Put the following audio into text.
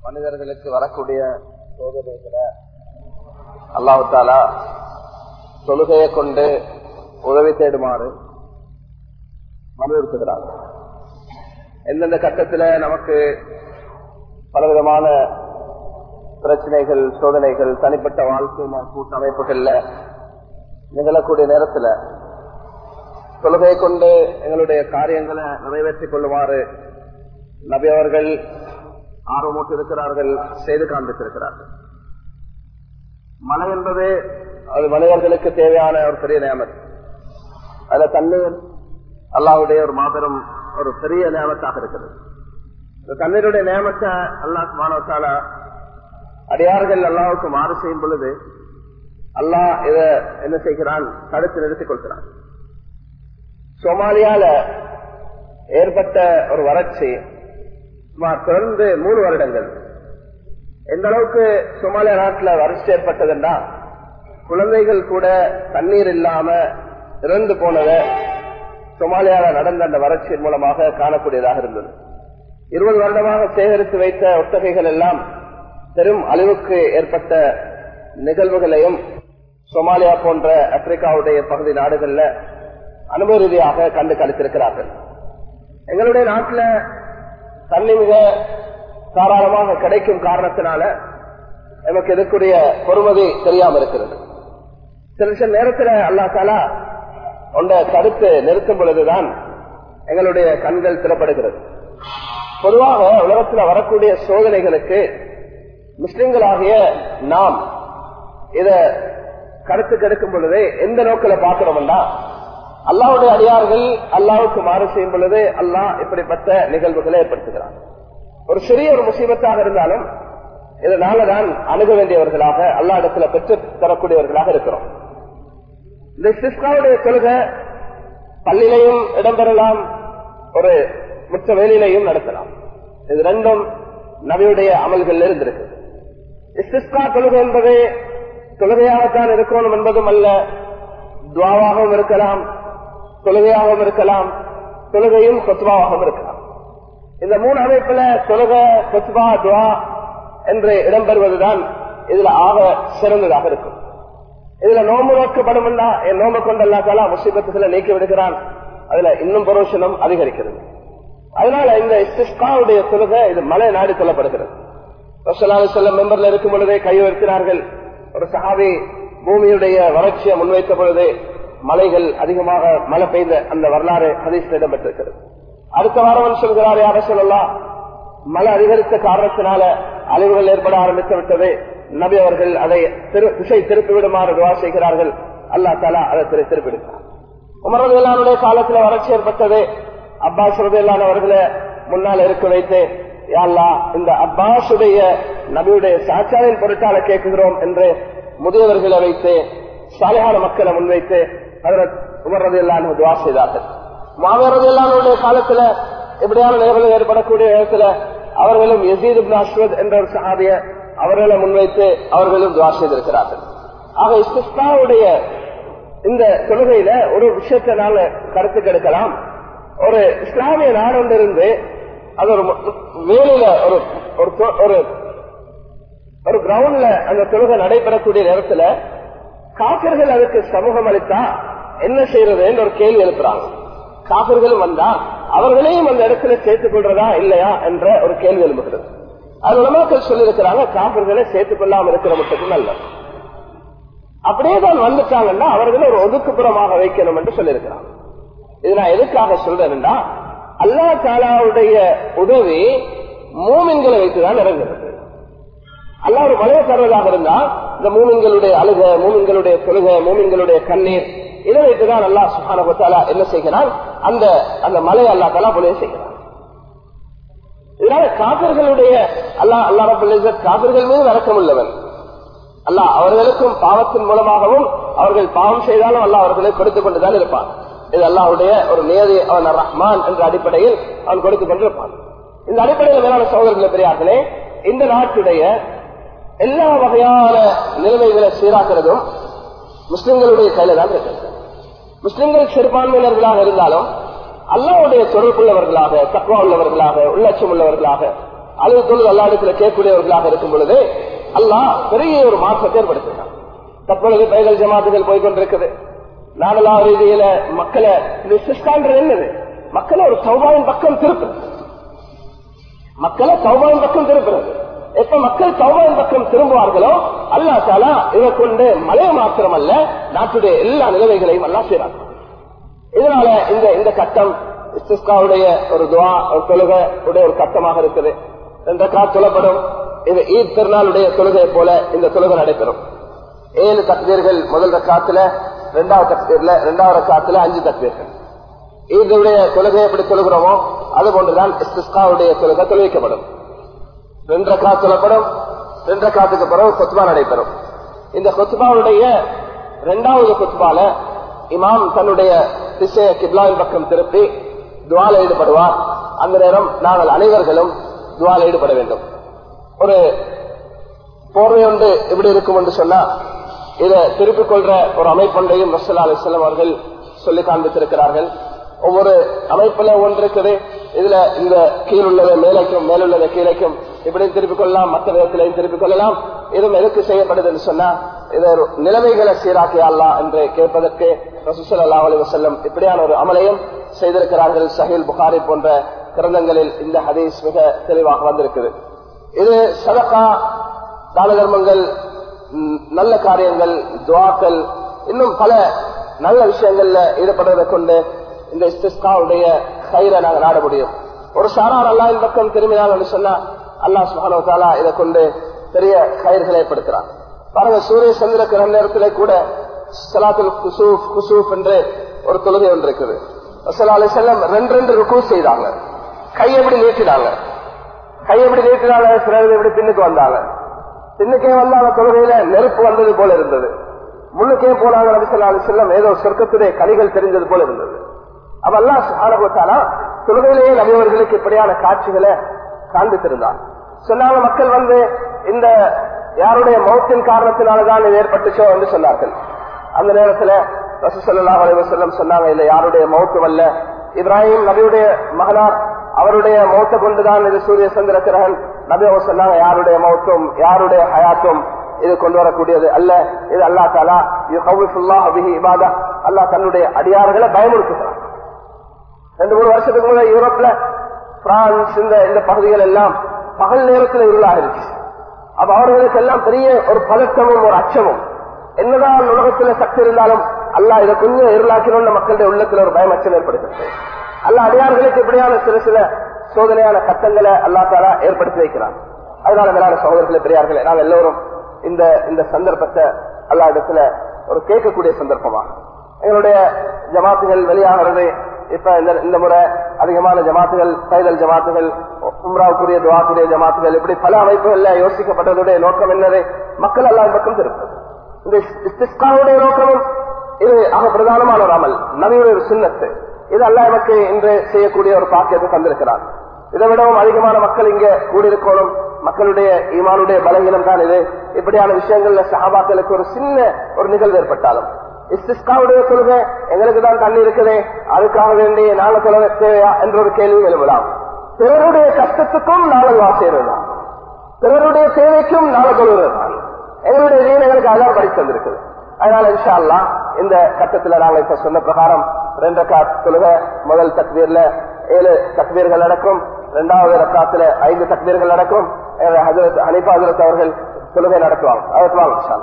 மனிதர்களுக்கு வரக்கூடிய சோதனைகளை அல்லாவுத்தாலா தாலா தொழுகையை கொண்டு உதவி தேடுமாறு வலியுறுத்துகிறார். எந்தெந்த கட்டத்தில் நமக்கு பலவிதமான பிரச்சனைகள் சோதனைகள் தனிப்பட்ட வாழ்க்கை கூட்டமைப்புகள்ல நிகழக்கூடிய நேரத்தில் தொழுகையை கொண்டு எங்களுடைய காரியங்களை நிறைவேற்றிக் கொள்ளுமாறு நபி அவர்கள் ஆர்வமூட்டி இருக்கிறார்கள் செய்து காண்பித்திருக்கிறார்கள். மழை என்பது அது மனிதர்களுக்கு தேவையான ஒரு பெரிய நியமம். அதுல தண்ணீர் அல்லாவுடைய ஒரு மாபெரும் ஒரு பெரிய நியமத்தாக இருக்கிறது. இந்த தண்ணீருடைய நியமத்தை அல்லாஹ் மாணவத்தால அடியார்கள் அல்லாவுக்கு மாறு செய்யும் பொழுது அல்லாஹ் இத என்ன செய்கிறான்? தடுத்து நிறுத்திக் கொள்கிறான். சோமாலியால ஏற்பட்ட ஒரு வறட்சி சுமார் தொடர்ந்து மூணு வருடங்கள். எந்த அளவுக்கு சோமாலியா நாட்டில் வறட்சி ஏற்பட்டதுன்னா குழந்தைகள் கூட தண்ணீர் இல்லாம இறந்து போனத சோமாலியால நடந்த அந்த வறட்சியின் மூலமாக காணக்கூடியதாக இருந்தது. இருபது வருடமாக சேகரித்து வைத்த ஒட்டகைகள் எல்லாம் பெரும் அழிவுக்கு ஏற்பட்ட நிகழ்வுகளையும் சோமாலியா போன்ற ஆப்பிரிக்காவுடைய பகுதி நாடுகள்ல அனுபவ ரீதியாக கண்டு கழித்திருக்கிறார்கள் எங்களுடைய நாட்டில் தண்ணி மிக தாராளமாக கிடைக்கும் காரணத்தினால நமக்கு இருக்கக்கூடிய பொறுமதி தெரியாம இருக்கிறது. சில சில நேரத்தில் அல்லா தாலா ஒன்றை தடுத்து நிறுத்தும் பொழுதுதான் எங்களுடைய கண்கள் திறப்படுகிறது. பொதுவாக உலகத்தில் வரக்கூடிய சோதனைகளுக்கு முஸ்லிம்களாகிய நாம் இத கருத்து கெடுக்கும் பொழுது எந்த நோக்கில பார்க்கிறோம்னா அல்லாவுடைய அடியார்கள் அல்லாவுக்கு மாறு செய்யும் பொழுது அல்லாஹ் இப்படிப்பட்ட நிகழ்வுகளை ஏற்படுத்துகிறார் ஒரு சிறிய ஒரு முசீபத்தாக இருந்தாலும் இதனாலதான் அணுக வேண்டியவர்களாக அல்லா இடத்துல பெற்று தரக்கூடியவர்களாக இருக்கிறோம். இந்த சிஸ்காவுடைய கொள்கை பள்ளியிலையும் இடம்பெறலாம் ஒரு முற்ற வேலையிலையும் நடத்தலாம். இது ரெண்டும் நபியுடைய அமல்கள் இருந்திருக்கு. இஸ்திஸ்கா தொழுகை என்பது தொழுகையாகத்தான் இருக்கணும் என்பதும் அல்ல துவாவாகவும் இருக்கலாம் தொழுகையாகவும் இருக்கலாம் தொழுகையும் கொத்துவாகவும் இருக்கலாம். இந்த மூணு அமைப்புல தொழுக கொத்துவா துவா என்று இடம்பெறுவதுதான் இதுல ஆக சிறந்ததாக இருக்கும். இதுல நோம்பு நோக்கப்படும் என் நோம்பு கொண்டல்லாத்தால முசீபத்துகளை நீக்கி விடுகிறான். அதுல இன்னும் பரோஷனம் அதிகரிக்கிறது. அதனால இந்த இஸ்திஸ்காவுடைய தொழுகை இது மலை நாடு சொல்லப்படுகிறது செல்லம் மெம்பர்ல இருக்கும் பொழுதே கை ஒரு சஹாவி பூமியுடைய வறட்சியை முன்வைத்த பொழுது மலைகள் அதிகமாக மழை பெய்த அந்த வரலாறு ஹதீஸ்ல இடம்பெற்றிருக்கிறது. அடுத்த வாரம் சொல்கிறார் யார சொல்லலாம் மழை அதிகரித்த காரணத்தினால அழிவுகள் ஏற்பட ஆரம்பித்து விட்டது. நபி அவர்கள் அதை திசை திருப்பி விடுமாறு துவா செய்கிறார்கள். அல்லா தாலா அதை திரு திருப்பிடுகிறார் உமரது காலத்துல வறட்சி ஏற்பட்டது. அப்பாஸ் ரதையிலானவர்களை முன்னால் இருக்க வைத்து யாழ்லா இந்த அப்பாசுடைய நபியுடைய சாட்சாரின் பொருட்டால கேட்குகிறோம் என்று முதியவர்களை வைத்து சாலையான மக்களை முன்வைத்து உமர் ரதி துவா செய்தார்கள். மாவீரது இல்லானுடைய காலத்துல எப்படியான நிகழ்வு ஏற்படக்கூடிய இடத்துல அவர்களும் யசீத் அஸ்வத் என்ற ஒரு சகாதிய அவர்களை முன்வைத்து அவர்களும் துவா செய்திருக்கிறார்கள். ஆக இஸ்லாவுடைய இந்த தொழுகையில ஒரு விஷயத்தை நாம கருத்து கெடுக்கலாம். ஒரு இஸ்லாமிய நாடொன்றிருந்து அது ஒரு வேலையில ஒரு ஒரு ஒரு கிரவுண்ட்ல அந்த தொழுகை நடைபெறக்கூடிய நேரத்துல காக்கர்கள் அதுக்கு சமூகம் அளித்தா என்ன செய்யறது என்று ஒரு கேள்வி எழுப்புறாங்க. காப்பர்களும் வந்தா அவர்களையும் அந்த இடத்துல சேர்த்துக் கொள்றதா இல்லையா என்ற ஒரு கேள்வி எழுப்புகிறது. அது உலமாக்கள் சொல்லியிருக்கிறாங்க காப்பர்களை சேர்த்துக் கொள்ளாமல் இருக்கிற மட்டும் நல்ல அப்படியே தான் வந்துட்டாங்கன்னா அவர்களை ஒரு ஒதுக்குப்புறமாக வைக்கணும் என்று சொல்லியிருக்கிறாங்க. இது நான் எதுக்காக சொல்றேன்னா அல்லா தாலாவுடைய உதவி மூமின்களை வைத்துதான் இறங்குகிறது. அல்லா ஒரு மலையை தருவதாக இருந்தால் இந்த மூமின்களுடைய அழுக மூமின்களுடைய தொழுக மூமின்களுடைய கண்ணீர் இதை வைத்துதான் அல்லா சுகானா என்ன செய்கிறான்? அந்த அந்த மலை அல்லா தலா போல செய்கிறான். இதனால காப்பர்களுடைய அல்லா அல்லா ரபுல் காப்பர்கள் மீது வழக்கம் உள்ளவன். அல்லா அவர்களுக்கும் பாவத்தின் மூலமாகவும் அவர்கள் பாவம் செய்தாலும் அல்லா அவர்களை கொடுத்துக் கொண்டுதான் இருப்பான். இது அல்லாவுடைய ஒரு நேதி அவன் ரஹ்மான் என்ற அடிப்படையில் அவன் கொடுத்துக் கொண்டிருப்பான். இந்த அடிப்படையில் மேலான சோதரர்களை பெரியார்களே இந்த நாட்டுடைய எல்லா வகையான நிலைமைகளை சீராக்குறதும் முஸ்லிம்களுடைய கையில தான் இருக்கு. முஸ்லிம்கள் சிறுபான்மையினர்களாக இருந்தாலும் அல்லாவுடைய தொடர்புள்ளவர்களாக தக்குவா உள்ளவர்களாக உள்ளட்சம் உள்ளவர்களாக அல்லது தொழில் அல்லா இடத்துல கேட்கக்கூடியவர்களாக இருக்கும் பொழுது அல்லாஹ் பெரிய ஒரு மாற்றத்தை ஏற்படுத்தினான் தற்பொழுது பைகள் ஜமாத்துகள் போய்கொண்டிருக்குது. நாடலா ரீதியில மக்களை இது சிஸ்டான்றது என்னது? மக்களை ஒரு சௌபாவின் பக்கம் திருப்புறது மக்களை சௌபாவின் பக்கம் திருப்புறது. எப்ப மக்கள் சௌபாவின் பக்கம் திரும்புவார்களோ அல்லா சாலா இதை கொண்டு மலைய மாத்திரம் அல்ல நாட்டுடைய எல்லா நிலைமைகளையும் அல்லா செய்யறாங்க இதனால இந்த இந்த கட்டம் இஸ்திஸ்காவுடைய ஒரு துவா ஒரு தொழுகை உடைய ஒரு கட்டமாக இருக்குது. என்ற கா சொல்லப்படும் இது ஈத் திருநாளுடைய தொழுகை போல இந்த தொழுகை நடைபெறும். ஏழு தக்தீர்கள் முதல் ரக்காத்துல இரண்டாவது தக்தீர்ல இரண்டாவது ரக்காத்துல அஞ்சு தக்தீர்கள் ஈதுடைய தொழுகை எப்படி தொழுகிறோமோ அது போன்றுதான் இஸ்திஸ்காவுடைய தொழுகை தொழுவிக்கப்படும். ரெண்டு ரக்காத் சொல்லப்படும் ரெண்டு ரக்காத்துக்கு பிறகு கொத்துபா நடைபெறும். இந்த கொத்துபாவுடைய இரண்டாவது கொத்துபால இமாம் தன்னுடைய திசைய கிப்லாவின் பக்கம் திருப்பி துவால ஈடுபடுவார். அந்த நேரம் நாங்கள் அனைவர்களும் துவால ஈடுபட வேண்டும். ஒரு போர்வை ஒன்று எப்படி இருக்கும் என்று சொன்னா இதை திருப்பிக் கொள்ற ஒரு அமைப்பொன்றையும் ரசல்லா அலிஸ்லாம் அவர்கள் சொல்லி காண்பித்திருக்கிறார்கள். ஒவ்வொரு அமைப்புல ஒன்று இருக்குது. இதுல இந்த கீழ் உள்ளதை மேலைக்கும் மேலுள்ளதை கீழைக்கும் இப்படியும் திருப்பிக் கொள்ளலாம் மற்ற விதத்திலையும் திருப்பிக் கொள்ளலாம். இதுவும் எதுக்கு செய்யப்படுது என்று சொன்னா இது ஒரு நிலைமைகளை சீராக்கியா என்று கேட்பதற்கு ரசூசல்லா அலி வசல்லம் இப்படியான ஒரு அமலையும் செய்திருக்கிறார்கள். சஹில் புகாரி போன்ற கிரந்தங்களில் இந்த ஹதீஸ் மிக தெளிவாக வந்திருக்குது. இது சதகா தான தர்மங்கள் நல்ல காரியங்கள் துவாக்கள் இன்னும் பல நல்ல விஷயங்கள்ல ஈடுபடுவதை கொண்டு இந்த இஸ்திஸ்காவுடைய கயிறை நாங்கள் நாட முடியும். ஒரு சாரார் அல்லாவின் பக்கம் திரும்பினாங்க சொன்னா அல்லாஹ் சுஹானோ இதை கொண்டு பெரிய கயிர்களை ஏற்படுத்துறான் பாருங்க சூரிய சந்திர கிரக நேரத்திலே கூட சலாத்துல் குசூப் குசூப் என்று ஒரு தொழுகை ஒன்று இருக்குது. அசலாலை செல்லம் ரெண்டு ரெண்டு ருக்கு செய்தாங்க. கையை எப்படி நீட்டினாங்க? கையை எப்படி நீட்டினாங்க? சிலர் எப்படி பின்னுக்கு வந்தாங்க? பின்னுக்கே வந்தாங்க தொழுகையில நெருப்பு வந்தது போல இருந்தது. முன்னுக்கே போனாங்க நபிசல்லா செல்லம் ஏதோ சொர்க்கத்துடைய கலிகள் தெரிஞ்சது போல இருந்தது. அவ அல்லா தொழுகையிலேயே நபியவர்களுக்கு இப்படியான காட்சிகளை காண்பித்திருந்தார் சொன்னாங்க மக்கள் வந்து இந்த யாருடைய மௌத்தின் காரணத்தினாலதான் இது ஏற்பட்டுச்சோ என்று சொன்னார்கள். அந்த நேரத்துல ரசூசல்லா அலைவசல்லம் சொன்னாங்க இல்ல யாருடைய மௌத்து அல்ல இப்ராஹிம் நபியுடைய மகனார் அவருடைய மௌத்தை கொண்டுதான் இது சூரிய சந்திர கிரகன் நபி அவர் சொன்னாங்க யாருடைய மௌத்தும் யாருடைய ஹயாத்தும் இது கொண்டு வரக்கூடியது அல்ல. இது அல்லா தாலா இது இபாதா. அல்லா தன்னுடைய அடியார்களை பயமுறுத்துகிறான். ரெண்டு மூணு வருஷத்துக்கு முன்னாடி யூரோப்ல பிரான்ஸ் இந்த பகுதிகள் எல்லாம் பகல் நேரத்தில் இருளாக இருந்துச்சு அப்ப அவர்களுக்கு எல்லாம் பெரிய ஒரு பதட்டமும் ஒரு அச்சமும். என்னதான் உலகத்துல சக்தி இருந்தாலும் அல்லா இதை கொஞ்சம் இருளாக்கணும்னு மக்களுடைய உள்ளத்துல ஒரு பயம் அச்சம் ஏற்படுத்துறது. அல்ல அடியார்களுக்கு இப்படியான சில சில சோதனையான கட்டங்களை அல்லா தாரா ஏற்படுத்தி வைக்கிறான். அதனால மேலான சகோதரர்களே பெரியார்களே நாங்கள் எல்லோரும் இந்த இந்த சந்தர்ப்பத்தை அல்லா இடத்துல ஒரு கேட்கக்கூடிய சந்தர்ப்பமா எங்களுடைய ஜமாத்துகள் வெளியாகிறது. இப்ப இந்த இந்த முறை அதிகமான ஜமாத்துகள் பைதல் ஜமாத்துகள் உம்ராவுக்குரிய துவாக்குரிய ஜமாத்துகள் இப்படி பல அமைப்புகள்ல யோசிக்கப்பட்டதுடைய நோக்கம் என்னது? மக்கள் எல்லாம் பக்கம் திருப்பது. இந்த இஸ்திஸ்காவுடைய நோக்கமும் இது ஆக பிரதானமான ஒரு அமல் நபியுடைய ஒரு சின்னத்து இது அல்ல எனக்கு இன்று செய்யக்கூடிய ஒரு பாக்கியத்தை தந்திருக்கிறார். இதை விடவும் அதிகமான மக்கள் இங்க கூடியிருக்கணும். மக்களுடைய ஈமானுடைய பலகீனம் தான் இது. இப்படியான விஷயங்கள்ல சகாபாக்களுக்கு ஒரு சின்ன ஒரு நிகழ்வு ஏற்பட்டாலும் இஸ்திஸ்காவுடைய தொழுகை எங்களுக்கு தான் தண்ணி இருக்குதே. அதுக்காக வேண்டிய நாள சொல்ல தேவையா என்ற ஒரு கேள்வி எழுப்பலாம் பிறருடைய கஷ்டத்துக்கும் நாளை வாசியதுதான் பிறருடைய சேவைக்கும் நாள தொழுகிறதான் எங்களுடைய தீன் எங்களுக்கு அதான் படித்து வந்திருக்குது அதனால இன்ஷா அல்லா இந்த கட்டத்துல நாங்க இப்ப சொன்ன பிரகாரம் ரெண்டு ரக்காத் தொழுக முதல் தக்வீர்ல ஏழு தக்வீர்கள் நடக்கும் இரண்டாவது ரக்காத்துல ஐந்து தக்வீர்கள் நடக்கும். ஹனிபா ஹசரத் அவர்கள் தொழுகை நடத்துவாங்க. அதற்கு இன்ஷா